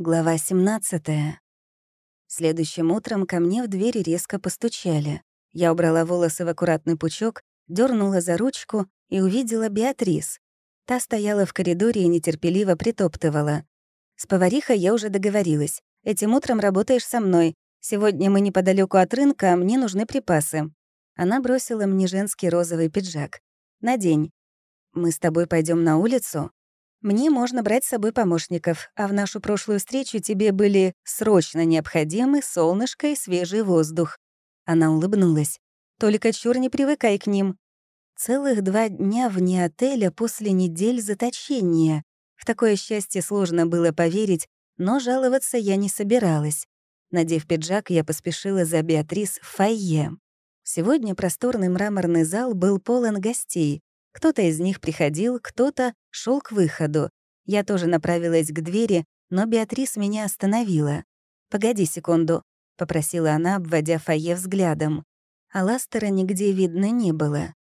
Глава 17. Следующим утром ко мне в двери резко постучали. Я убрала волосы в аккуратный пучок, дернула за ручку и увидела Беатрис. Та стояла в коридоре и нетерпеливо притоптывала. «С поварихой я уже договорилась. Этим утром работаешь со мной. Сегодня мы неподалеку от рынка, а мне нужны припасы». Она бросила мне женский розовый пиджак. «Надень. Мы с тобой пойдем на улицу?» Мне можно брать с собой помощников, а в нашу прошлую встречу тебе были срочно необходимы солнышко и свежий воздух». Она улыбнулась. «Только чур не привыкай к ним». Целых два дня вне отеля после недель заточения. В такое счастье сложно было поверить, но жаловаться я не собиралась. Надев пиджак, я поспешила за Беатрис в фойе. Сегодня просторный мраморный зал был полон гостей. Кто-то из них приходил, кто-то шел к выходу. Я тоже направилась к двери, но Беатрис меня остановила. «Погоди секунду», — попросила она, обводя фойе взглядом. А Ластера нигде видно не было.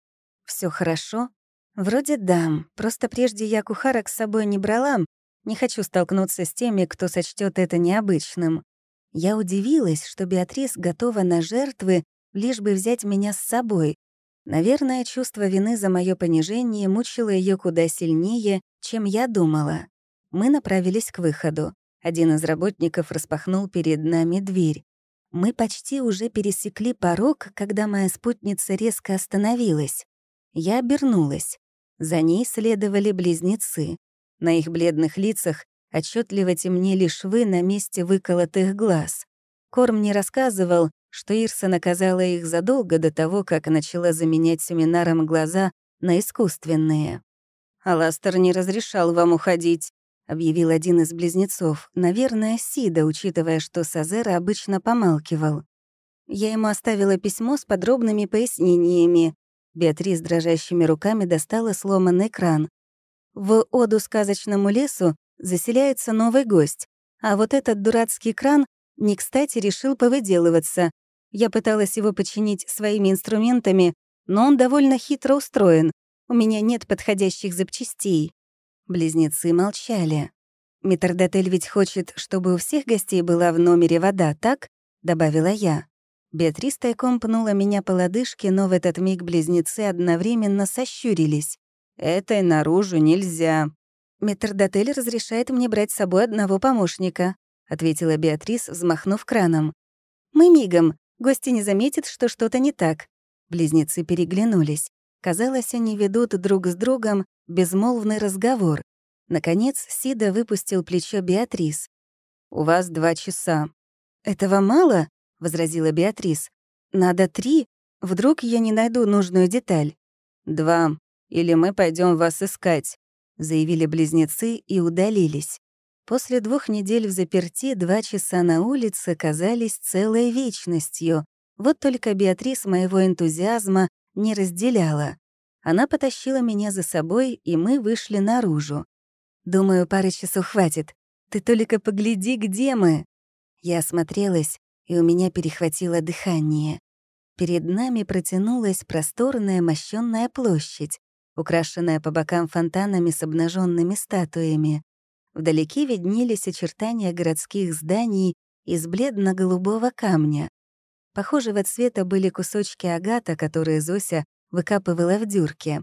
Все хорошо?» «Вроде да, просто прежде я кухарок с собой не брала, не хочу столкнуться с теми, кто сочтет это необычным. Я удивилась, что Беатрис готова на жертвы, лишь бы взять меня с собой, Наверное, чувство вины за мое понижение мучило ее куда сильнее, чем я думала. Мы направились к выходу. Один из работников распахнул перед нами дверь. Мы почти уже пересекли порог, когда моя спутница резко остановилась. Я обернулась. За ней следовали близнецы. На их бледных лицах отчетливо темнели швы на месте выколотых глаз. Корм не рассказывал, что Ирса наказала их задолго до того, как начала заменять семинаром глаза на искусственные. «Аластер не разрешал вам уходить», — объявил один из близнецов, наверное, Сида, учитывая, что Сазера обычно помалкивал. Я ему оставила письмо с подробными пояснениями. Беатрис дрожащими руками достала сломанный кран. В оду сказочному лесу заселяется новый гость, а вот этот дурацкий кран не кстати решил повыделываться. Я пыталась его починить своими инструментами, но он довольно хитро устроен. У меня нет подходящих запчастей». Близнецы молчали. «Митродотель ведь хочет, чтобы у всех гостей была в номере вода, так?» — добавила я. Беатрис тайком пнула меня по лодыжке, но в этот миг близнецы одновременно сощурились. «Этой наружу нельзя». «Метрдотель разрешает мне брать с собой одного помощника», — ответила Беатрис, взмахнув краном. «Мы мигом. Гости не заметят, что что-то не так». Близнецы переглянулись. Казалось, они ведут друг с другом безмолвный разговор. Наконец Сида выпустил плечо Беатрис. «У вас два часа». «Этого мало?» — возразила Беатрис. «Надо три. Вдруг я не найду нужную деталь». «Два. Или мы пойдем вас искать», — заявили близнецы и удалились. После двух недель в заперти два часа на улице казались целой вечностью. Вот только Беатрис моего энтузиазма не разделяла. Она потащила меня за собой, и мы вышли наружу. «Думаю, пары часов хватит. Ты только погляди, где мы!» Я осмотрелась, и у меня перехватило дыхание. Перед нами протянулась просторная мощенная площадь, украшенная по бокам фонтанами с обнаженными статуями. Вдалеке виднелись очертания городских зданий из бледно-голубого камня. Похожего цвета были кусочки агата, которые Зося выкапывала в дюрке.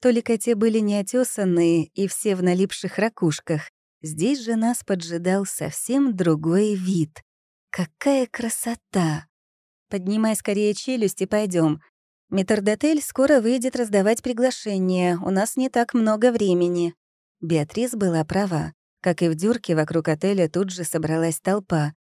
Только те были неотесанные и все в налипших ракушках. Здесь же нас поджидал совсем другой вид. Какая красота! Поднимай скорее челюсть и пойдем. Метрдотель скоро выйдет раздавать приглашение, у нас не так много времени. Беатрис была права. Как и в дюрке, вокруг отеля тут же собралась толпа.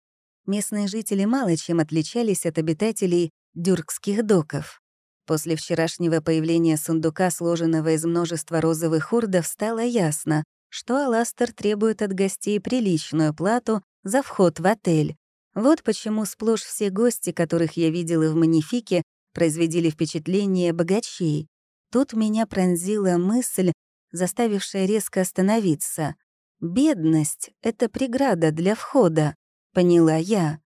Местные жители мало чем отличались от обитателей дюркских доков. После вчерашнего появления сундука, сложенного из множества розовых урдов, стало ясно, что Аластер требует от гостей приличную плату за вход в отель. Вот почему сплошь все гости, которых я видела в Манифике, произвели впечатление богачей. Тут меня пронзила мысль, заставившая резко остановиться. Бедность — это преграда для входа, поняла я.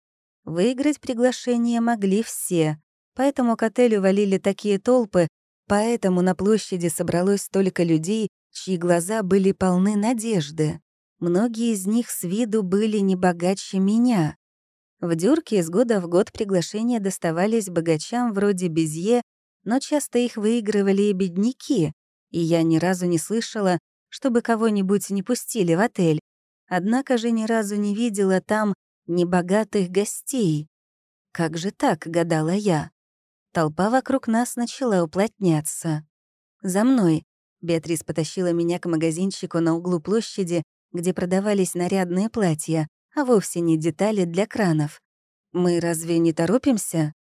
Выиграть приглашение могли все, поэтому к отелю валили такие толпы, поэтому на площади собралось столько людей, чьи глаза были полны надежды. Многие из них с виду были не богаче меня. В дюрке из года в год приглашения доставались богачам вроде Безье, но часто их выигрывали и бедняки, и я ни разу не слышала, чтобы кого-нибудь не пустили в отель, однако же ни разу не видела там небогатых гостей. «Как же так?» — гадала я. Толпа вокруг нас начала уплотняться. «За мной!» — Беатрис потащила меня к магазинчику на углу площади, где продавались нарядные платья, а вовсе не детали для кранов. «Мы разве не торопимся?»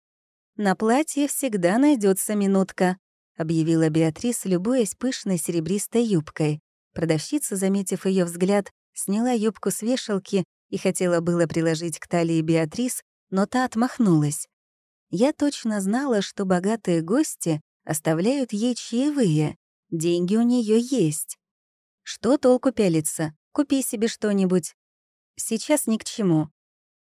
«На платье всегда найдется минутка», — объявила Беатрис, любуясь пышной серебристой юбкой. Продавщица, заметив ее взгляд, сняла юбку с вешалки и хотела было приложить к талии Беатрис, но та отмахнулась. Я точно знала, что богатые гости оставляют ей чаевые. Деньги у нее есть. Что толку пялиться? Купи себе что-нибудь. Сейчас ни к чему.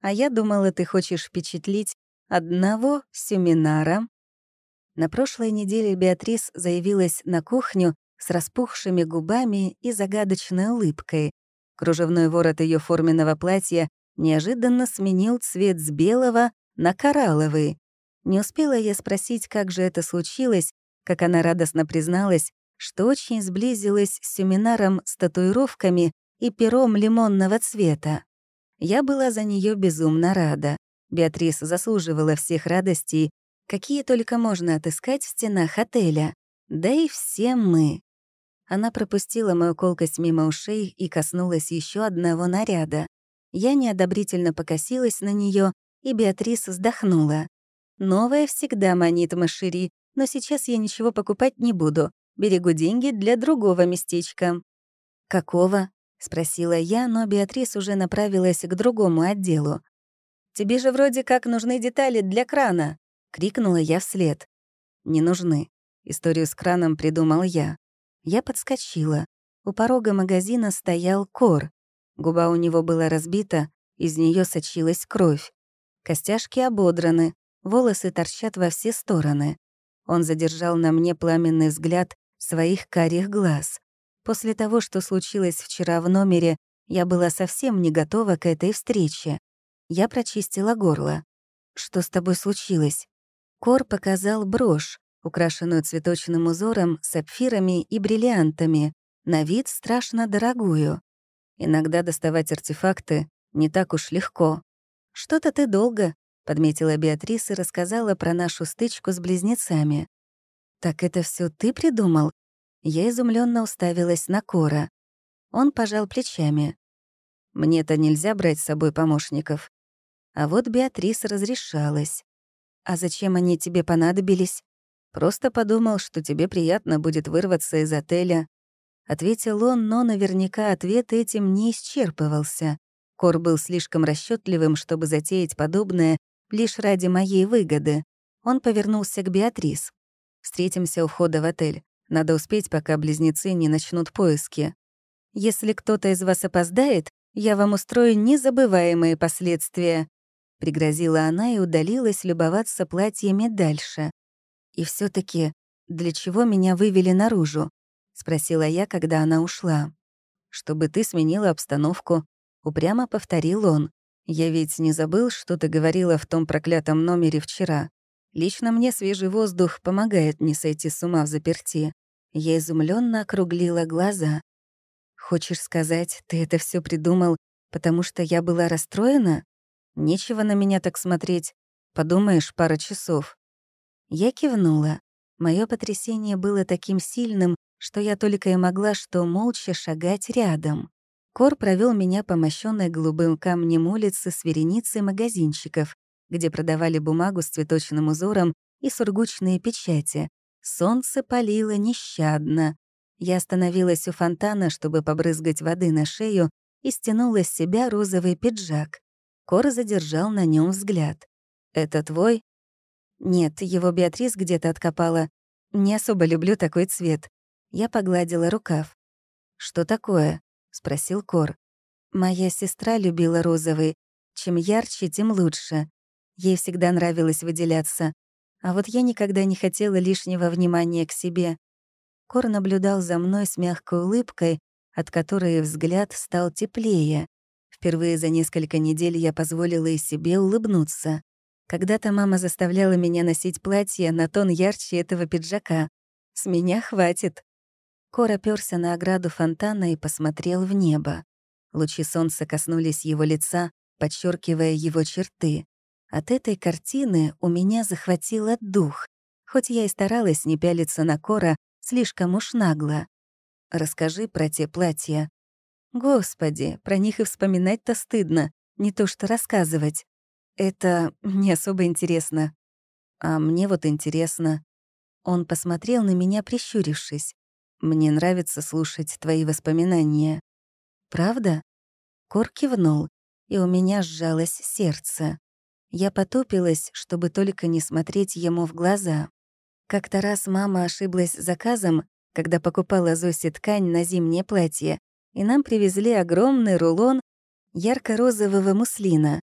А я думала, ты хочешь впечатлить одного семинара. На прошлой неделе Беатрис заявилась на кухню с распухшими губами и загадочной улыбкой. Кружевной ворот ее форменного платья неожиданно сменил цвет с белого на коралловый. Не успела я спросить, как же это случилось, как она радостно призналась, что очень сблизилась с семинаром с татуировками и пером лимонного цвета. Я была за нее безумно рада. Беатрис заслуживала всех радостей, какие только можно отыскать в стенах отеля. Да и все мы. Она пропустила мою колкость мимо ушей и коснулась еще одного наряда. Я неодобрительно покосилась на нее, и Беатрис вздохнула. «Новое всегда манит Машири, но сейчас я ничего покупать не буду. Берегу деньги для другого местечка». «Какого?» — спросила я, но Беатрис уже направилась к другому отделу. «Тебе же вроде как нужны детали для крана!» — крикнула я вслед. «Не нужны. Историю с краном придумал я. Я подскочила. У порога магазина стоял кор. Губа у него была разбита, из нее сочилась кровь. Костяшки ободраны, волосы торчат во все стороны. Он задержал на мне пламенный взгляд своих карих глаз. После того, что случилось вчера в номере, я была совсем не готова к этой встрече. Я прочистила горло. «Что с тобой случилось?» Кор показал брошь, украшенную цветочным узором, сапфирами и бриллиантами, на вид страшно дорогую. Иногда доставать артефакты не так уж легко. «Что-то ты долго», — подметила Беатрис и рассказала про нашу стычку с близнецами. «Так это все ты придумал?» Я изумленно уставилась на Кора. Он пожал плечами. «Мне-то нельзя брать с собой помощников». А вот Беатрис разрешалась. «А зачем они тебе понадобились?» «Просто подумал, что тебе приятно будет вырваться из отеля». Ответил он, но наверняка ответ этим не исчерпывался. Кор был слишком расчетливым, чтобы затеять подобное лишь ради моей выгоды. Он повернулся к Беатрис. «Встретимся у входа в отель. Надо успеть, пока близнецы не начнут поиски. Если кто-то из вас опоздает, я вам устрою незабываемые последствия», — пригрозила она и удалилась любоваться платьями дальше. И все таки для чего меня вывели наружу?» — спросила я, когда она ушла. «Чтобы ты сменила обстановку», — упрямо повторил он. «Я ведь не забыл, что ты говорила в том проклятом номере вчера. Лично мне свежий воздух помогает не сойти с ума в заперти». Я изумленно округлила глаза. «Хочешь сказать, ты это все придумал, потому что я была расстроена? Нечего на меня так смотреть. Подумаешь, пара часов. Я кивнула. Мое потрясение было таким сильным, что я только и могла что молча шагать рядом. Кор провел меня по мощенной голубым камнем улицы с вереницей магазинчиков, где продавали бумагу с цветочным узором и сургучные печати. Солнце палило нещадно. Я остановилась у фонтана, чтобы побрызгать воды на шею, и стянула с себя розовый пиджак. Кор задержал на нем взгляд. «Это твой?» Нет, его Беатрис где-то откопала. Не особо люблю такой цвет. Я погладила рукав. «Что такое?» — спросил Кор. «Моя сестра любила розовый. Чем ярче, тем лучше. Ей всегда нравилось выделяться. А вот я никогда не хотела лишнего внимания к себе». Кор наблюдал за мной с мягкой улыбкой, от которой взгляд стал теплее. Впервые за несколько недель я позволила и себе улыбнуться. Когда-то мама заставляла меня носить платье на тон ярче этого пиджака. С меня хватит. Кора пёрся на ограду фонтана и посмотрел в небо. Лучи солнца коснулись его лица, подчеркивая его черты. От этой картины у меня захватило дух, хоть я и старалась не пялиться на Кора слишком уж нагло. «Расскажи про те платья». «Господи, про них и вспоминать-то стыдно, не то что рассказывать». Это не особо интересно. А мне вот интересно. Он посмотрел на меня, прищурившись. Мне нравится слушать твои воспоминания. Правда? Кор кивнул, и у меня сжалось сердце. Я потупилась, чтобы только не смотреть ему в глаза. Как-то раз мама ошиблась заказом, когда покупала Зосе ткань на зимнее платье, и нам привезли огромный рулон ярко-розового муслина.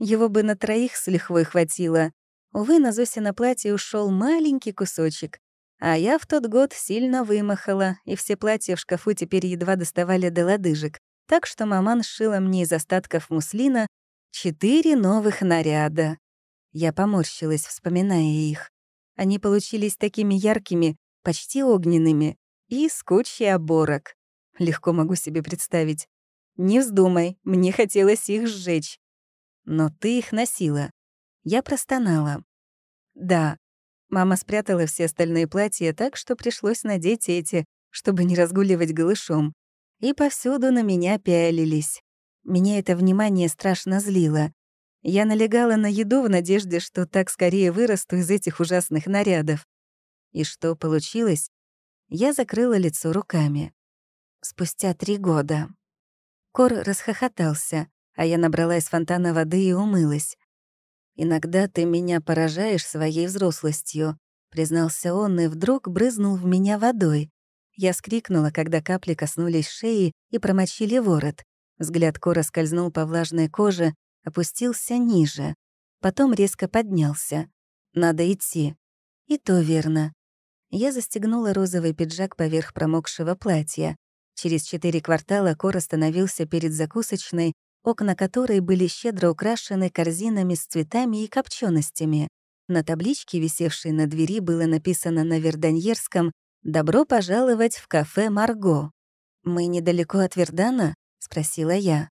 Его бы на троих с лихвой хватило. Увы, на Зосе на платье ушел маленький кусочек. А я в тот год сильно вымахала, и все платья в шкафу теперь едва доставали до лодыжек. Так что маман сшила мне из остатков муслина четыре новых наряда. Я поморщилась, вспоминая их. Они получились такими яркими, почти огненными, и с кучей оборок. Легко могу себе представить. Не вздумай, мне хотелось их сжечь но ты их носила. Я простонала. Да. Мама спрятала все остальные платья так, что пришлось надеть эти, чтобы не разгуливать голышом. И повсюду на меня пялились. Меня это внимание страшно злило. Я налегала на еду в надежде, что так скорее вырасту из этих ужасных нарядов. И что получилось? Я закрыла лицо руками. Спустя три года. Кор расхохотался а я набрала из фонтана воды и умылась. «Иногда ты меня поражаешь своей взрослостью», — признался он и вдруг брызнул в меня водой. Я скрикнула, когда капли коснулись шеи и промочили ворот. Взгляд Кора скользнул по влажной коже, опустился ниже. Потом резко поднялся. «Надо идти». И то верно. Я застегнула розовый пиджак поверх промокшего платья. Через четыре квартала Кор остановился перед закусочной окна которой были щедро украшены корзинами с цветами и копченостями. На табличке, висевшей на двери, было написано на верданьерском «Добро пожаловать в кафе Марго». «Мы недалеко от Вердана?» — спросила я.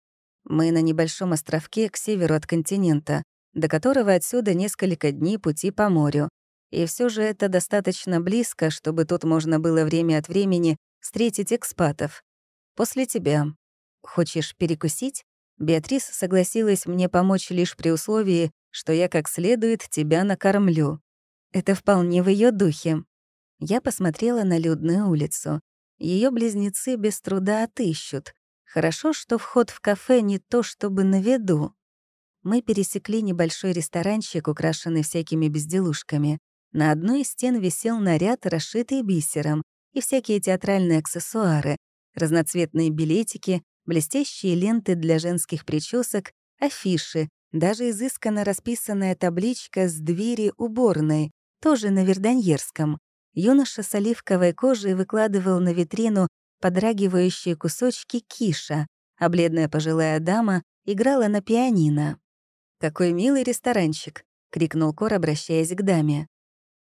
«Мы на небольшом островке к северу от континента, до которого отсюда несколько дней пути по морю. И все же это достаточно близко, чтобы тут можно было время от времени встретить экспатов. После тебя. Хочешь перекусить?» Беатрис согласилась мне помочь лишь при условии, что я как следует тебя накормлю. Это вполне в ее духе. Я посмотрела на людную улицу. Ее близнецы без труда отыщут. Хорошо, что вход в кафе не то чтобы на виду. Мы пересекли небольшой ресторанчик, украшенный всякими безделушками. На одной из стен висел наряд, расшитый бисером, и всякие театральные аксессуары, разноцветные билетики, блестящие ленты для женских причесок, афиши, даже изысканно расписанная табличка с двери уборной, тоже на Верданьерском. Юноша с оливковой кожей выкладывал на витрину подрагивающие кусочки киша, а бледная пожилая дама играла на пианино. «Какой милый ресторанчик!» — крикнул Кор, обращаясь к даме.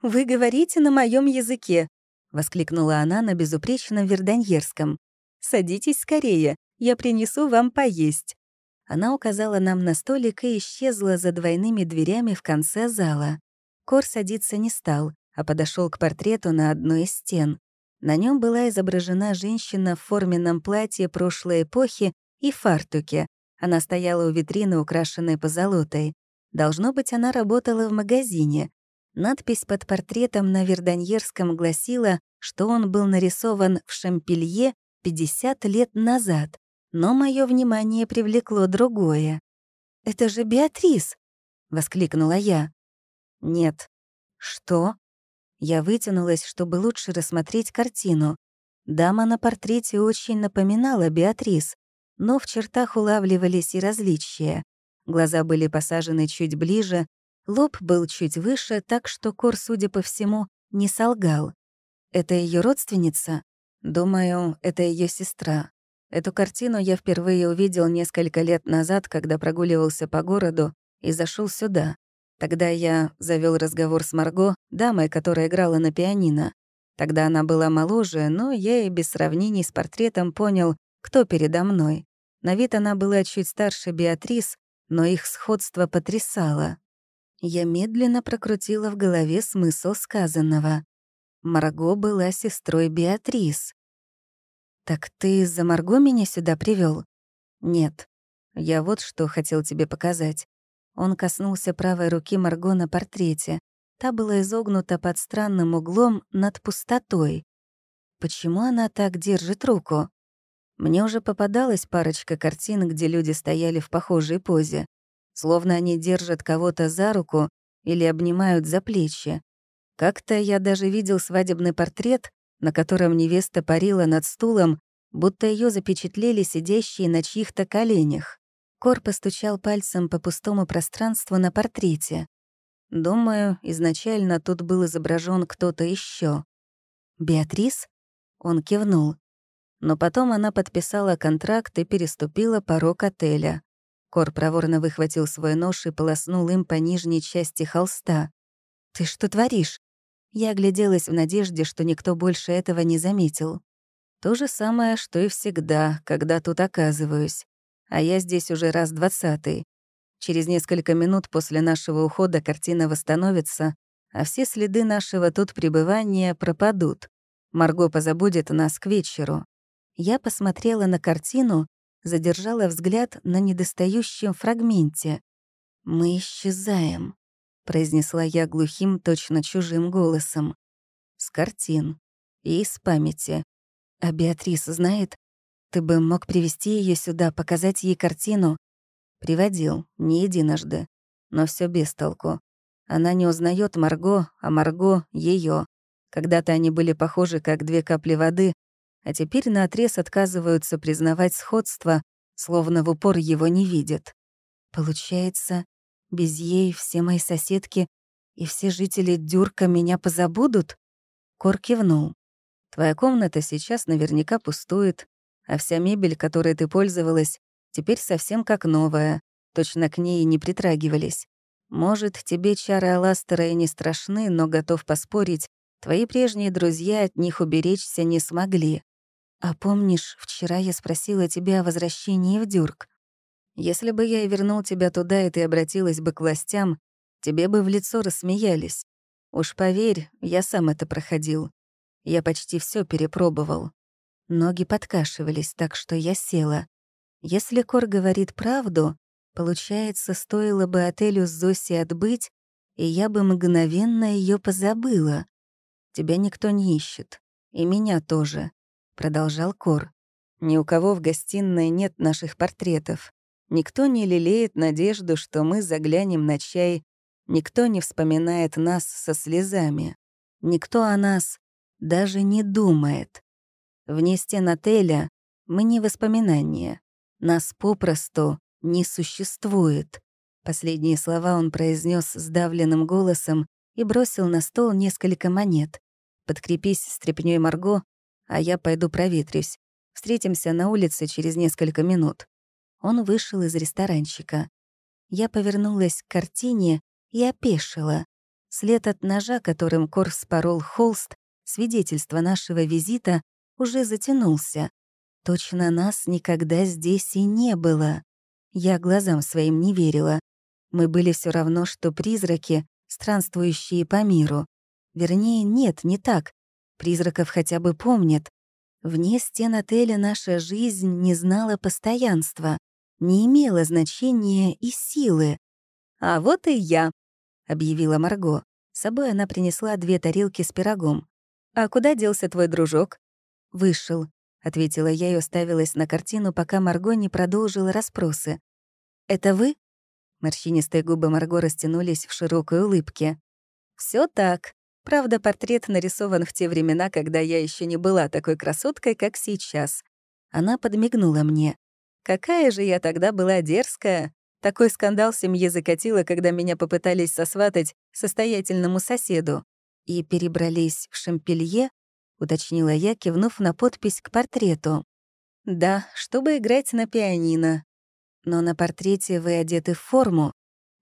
«Вы говорите на моем языке!» — воскликнула она на безупречном верданьерском. «Садитесь скорее, я принесу вам поесть». Она указала нам на столик и исчезла за двойными дверями в конце зала. Кор садиться не стал, а подошел к портрету на одной из стен. На нем была изображена женщина в форменном платье прошлой эпохи и фартуке. Она стояла у витрины, украшенной позолотой. Должно быть, она работала в магазине. Надпись под портретом на Верданьерском гласила, что он был нарисован в Шампелье 50 лет назад но мое внимание привлекло другое. «Это же Беатрис!» — воскликнула я. «Нет». «Что?» Я вытянулась, чтобы лучше рассмотреть картину. Дама на портрете очень напоминала Беатрис, но в чертах улавливались и различия. Глаза были посажены чуть ближе, лоб был чуть выше, так что Кор, судя по всему, не солгал. «Это ее родственница?» «Думаю, это ее сестра», Эту картину я впервые увидел несколько лет назад, когда прогуливался по городу и зашел сюда. Тогда я завел разговор с Марго, дамой, которая играла на пианино. Тогда она была моложе, но я и без сравнений с портретом понял, кто передо мной. На вид она была чуть старше Беатрис, но их сходство потрясало. Я медленно прокрутила в голове смысл сказанного. Марго была сестрой Беатрис. «Так ты из-за Марго меня сюда привел? «Нет. Я вот что хотел тебе показать». Он коснулся правой руки Марго на портрете. Та была изогнута под странным углом над пустотой. Почему она так держит руку? Мне уже попадалась парочка картин, где люди стояли в похожей позе. Словно они держат кого-то за руку или обнимают за плечи. Как-то я даже видел свадебный портрет, на котором невеста парила над стулом, будто ее запечатлели сидящие на чьих-то коленях. Кор постучал пальцем по пустому пространству на портрете. Думаю, изначально тут был изображен кто-то еще. «Беатрис?» — он кивнул. Но потом она подписала контракт и переступила порог отеля. Кор проворно выхватил свой нож и полоснул им по нижней части холста. «Ты что творишь?» Я огляделась в надежде, что никто больше этого не заметил. То же самое, что и всегда, когда тут оказываюсь. А я здесь уже раз двадцатый. Через несколько минут после нашего ухода картина восстановится, а все следы нашего тут пребывания пропадут. Марго позабудет нас к вечеру. Я посмотрела на картину, задержала взгляд на недостающем фрагменте. Мы исчезаем произнесла я глухим, точно чужим голосом. С картин и из памяти. А Беатрис знает, ты бы мог привести ее сюда, показать ей картину. Приводил, не единожды, но все без толку. Она не узнает Марго, а Марго — ее. Когда-то они были похожи, как две капли воды, а теперь наотрез отказываются признавать сходство, словно в упор его не видят. Получается, без ей все мои соседки и все жители Дюрка меня позабудут?» Кор кивнул. «Твоя комната сейчас наверняка пустует, а вся мебель, которой ты пользовалась, теперь совсем как новая, точно к ней не притрагивались. Может, тебе чары Аластера и не страшны, но готов поспорить, твои прежние друзья от них уберечься не смогли. А помнишь, вчера я спросила тебя о возвращении в Дюрк? Если бы я вернул тебя туда, и ты обратилась бы к властям, тебе бы в лицо рассмеялись. Уж поверь, я сам это проходил. Я почти все перепробовал. Ноги подкашивались, так что я села. Если Кор говорит правду, получается, стоило бы отелю с Зоси отбыть, и я бы мгновенно ее позабыла. Тебя никто не ищет. И меня тоже, — продолжал Кор. Ни у кого в гостиной нет наших портретов. Никто не лелеет надежду, что мы заглянем на чай. Никто не вспоминает нас со слезами. Никто о нас даже не думает. Вне стен отеля мы не воспоминания. Нас попросту не существует. Последние слова он произнес сдавленным голосом и бросил на стол несколько монет. «Подкрепись стряпнёй Марго, а я пойду проветрюсь. Встретимся на улице через несколько минут». Он вышел из ресторанчика. Я повернулась к картине и опешила. След от ножа, которым Кор спорол холст, свидетельство нашего визита, уже затянулся. Точно нас никогда здесь и не было. Я глазам своим не верила. Мы были все равно, что призраки, странствующие по миру. Вернее, нет, не так. Призраков хотя бы помнят. Вне стен отеля наша жизнь не знала постоянства не имела значения и силы. «А вот и я», — объявила Марго. С собой она принесла две тарелки с пирогом. «А куда делся твой дружок?» «Вышел», — ответила я и оставилась на картину, пока Марго не продолжила расспросы. «Это вы?» Морщинистые губы Марго растянулись в широкой улыбке. Все так. Правда, портрет нарисован в те времена, когда я еще не была такой красоткой, как сейчас». Она подмигнула мне. Какая же я тогда была дерзкая! Такой скандал семье закатила, когда меня попытались сосватать состоятельному соседу. И перебрались в Шампелье, уточнила я, кивнув на подпись к портрету. Да, чтобы играть на пианино. Но на портрете вы одеты в форму.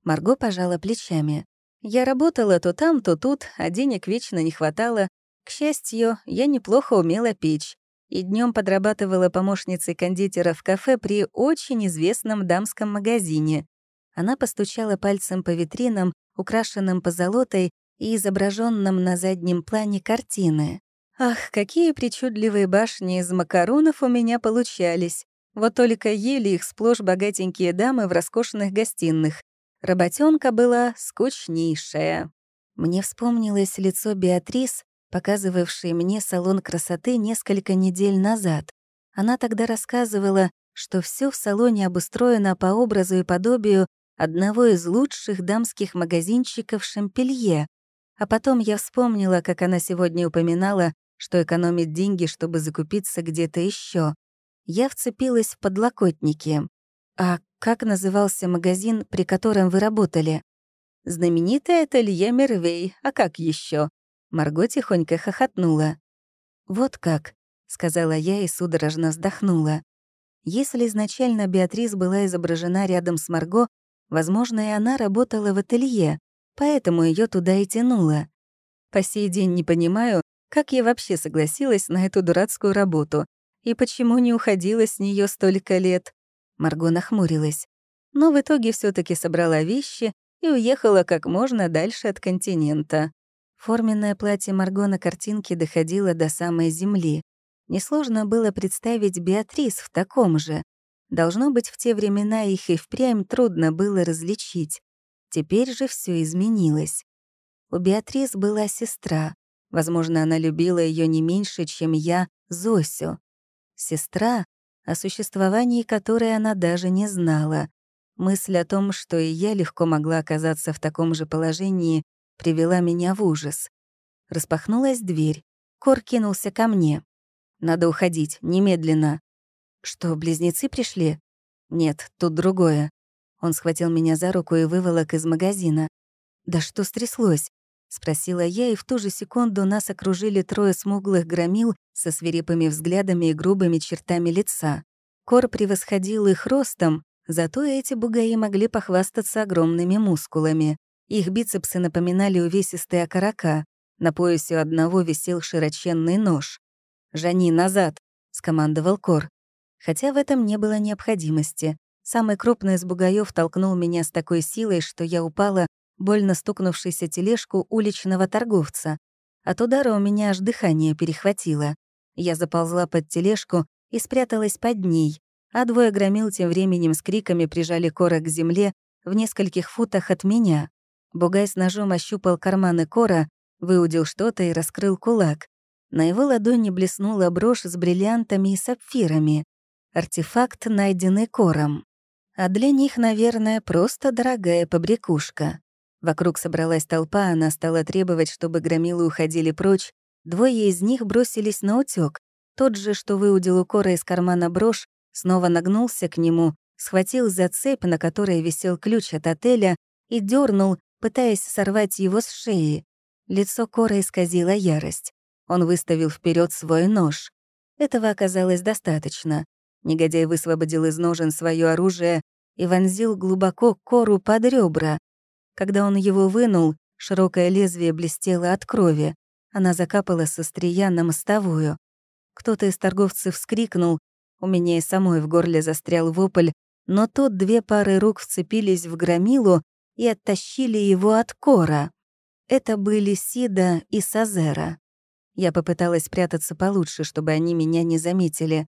Марго пожала плечами. Я работала то там, то тут, а денег вечно не хватало. К счастью, я неплохо умела печь и днем подрабатывала помощницей кондитера в кафе при очень известном дамском магазине. Она постучала пальцем по витринам, украшенным позолотой и изображенным на заднем плане картины. Ах, какие причудливые башни из макаронов у меня получались. Вот только ели их сплошь богатенькие дамы в роскошных гостиных. Работенка была скучнейшая. Мне вспомнилось лицо Беатрис, показывавшие мне салон красоты несколько недель назад. Она тогда рассказывала, что все в салоне обустроено по образу и подобию одного из лучших дамских магазинчиков Шампелье. А потом я вспомнила, как она сегодня упоминала, что экономит деньги, чтобы закупиться где-то еще. Я вцепилась в подлокотники. «А как назывался магазин, при котором вы работали?» «Знаменитая Телье Мервей, а как еще? Марго тихонько хохотнула. «Вот как», — сказала я и судорожно вздохнула. Если изначально Беатрис была изображена рядом с Марго, возможно, и она работала в ателье, поэтому ее туда и тянуло. По сей день не понимаю, как я вообще согласилась на эту дурацкую работу и почему не уходила с нее столько лет. Марго нахмурилась. Но в итоге все таки собрала вещи и уехала как можно дальше от континента. Форменное платье Марго на картинке доходило до самой земли. Несложно было представить Беатрис в таком же. Должно быть, в те времена их и впрямь трудно было различить. Теперь же все изменилось. У Беатрис была сестра. Возможно, она любила ее не меньше, чем я, Зосю. Сестра, о существовании которой она даже не знала. Мысль о том, что и я легко могла оказаться в таком же положении, привела меня в ужас. Распахнулась дверь. Кор кинулся ко мне. «Надо уходить, немедленно». «Что, близнецы пришли?» «Нет, тут другое». Он схватил меня за руку и выволок из магазина. «Да что стряслось?» — спросила я, и в ту же секунду нас окружили трое смуглых громил со свирепыми взглядами и грубыми чертами лица. Кор превосходил их ростом, зато эти бугаи могли похвастаться огромными мускулами. Их бицепсы напоминали увесистые окорока. На поясе одного висел широченный нож. «Жани, назад!» — скомандовал Кор. Хотя в этом не было необходимости. Самый крупный из бугаев толкнул меня с такой силой, что я упала, больно стукнувшись о тележку уличного торговца. От удара у меня аж дыхание перехватило. Я заползла под тележку и спряталась под ней, а двое громил тем временем с криками прижали Кора к земле в нескольких футах от меня. Бугай с ножом ощупал карманы Кора, выудил что-то и раскрыл кулак. На его ладони блеснула брошь с бриллиантами и сапфирами. Артефакт, найденный Кором. А для них, наверное, просто дорогая побрякушка. Вокруг собралась толпа, она стала требовать, чтобы громилы уходили прочь. Двое из них бросились на утёк. Тот же, что выудил у Кора из кармана брошь, снова нагнулся к нему, схватил за цепь, на которой висел ключ от отеля, и дернул, пытаясь сорвать его с шеи. Лицо Кора исказило ярость. Он выставил вперед свой нож. Этого оказалось достаточно. Негодяй высвободил из ножен свое оружие и вонзил глубоко Кору под ребра. Когда он его вынул, широкое лезвие блестело от крови. Она закапала со стрия на мостовую. Кто-то из торговцев вскрикнул. У меня и самой в горле застрял вопль, но тот две пары рук вцепились в громилу и оттащили его от Кора. Это были Сида и Сазера. Я попыталась прятаться получше, чтобы они меня не заметили.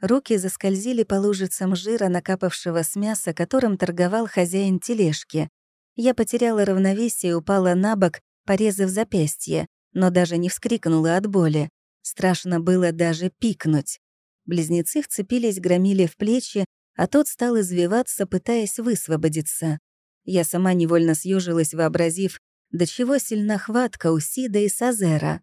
Руки заскользили по лужицам жира, накапавшего с мяса, которым торговал хозяин тележки. Я потеряла равновесие и упала на бок, порезав запястье, но даже не вскрикнула от боли. Страшно было даже пикнуть. Близнецы вцепились, громили в плечи, а тот стал извиваться, пытаясь высвободиться. Я сама невольно съежилась, вообразив, до чего сильна хватка у Сида и Сазера.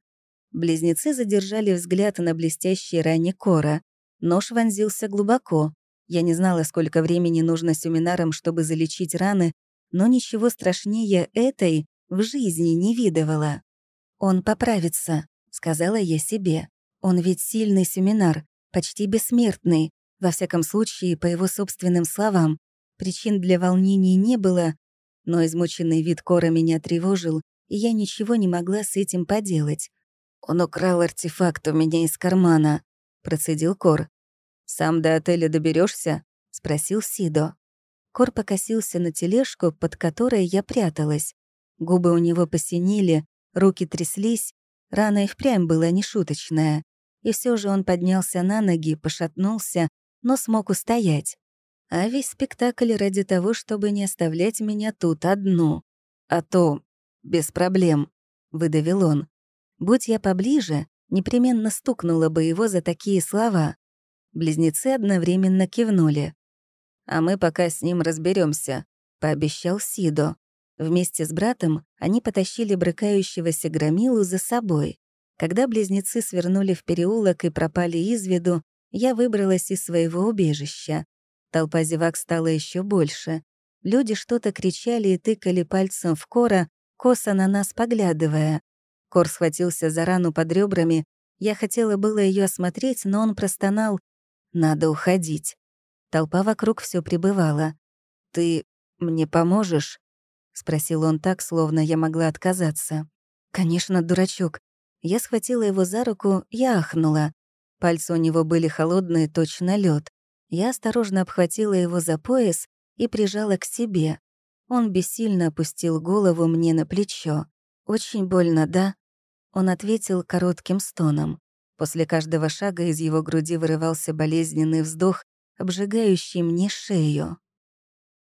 Близнецы задержали взгляд на блестящие ране кора. Нож вонзился глубоко. Я не знала, сколько времени нужно Семинарам, чтобы залечить раны, но ничего страшнее этой в жизни не видывала. «Он поправится», — сказала я себе. «Он ведь сильный семинар, почти бессмертный, во всяком случае, по его собственным словам. Причин для волнений не было, но измученный вид Кора меня тревожил, и я ничего не могла с этим поделать. «Он украл артефакт у меня из кармана», — процедил Кор. «Сам до отеля доберешься? спросил Сидо. Кор покосился на тележку, под которой я пряталась. Губы у него посинели, руки тряслись, рана и впрямь была нешуточная. И все же он поднялся на ноги, пошатнулся, но смог устоять а весь спектакль ради того, чтобы не оставлять меня тут одну. А то... без проблем», — выдавил он. «Будь я поближе, непременно стукнула бы его за такие слова». Близнецы одновременно кивнули. «А мы пока с ним разберемся, пообещал Сидо. Вместе с братом они потащили брыкающегося громилу за собой. Когда близнецы свернули в переулок и пропали из виду, я выбралась из своего убежища. Толпа зевак стала еще больше. Люди что-то кричали и тыкали пальцем в Кора, косо на нас поглядывая. Кор схватился за рану под ребрами. Я хотела было ее осмотреть, но он простонал. «Надо уходить». Толпа вокруг все пребывала. «Ты мне поможешь?» — спросил он так, словно я могла отказаться. «Конечно, дурачок». Я схватила его за руку и ахнула. Пальцы у него были холодные, точно лед. Я осторожно обхватила его за пояс и прижала к себе. Он бессильно опустил голову мне на плечо. «Очень больно, да?» Он ответил коротким стоном. После каждого шага из его груди вырывался болезненный вздох, обжигающий мне шею.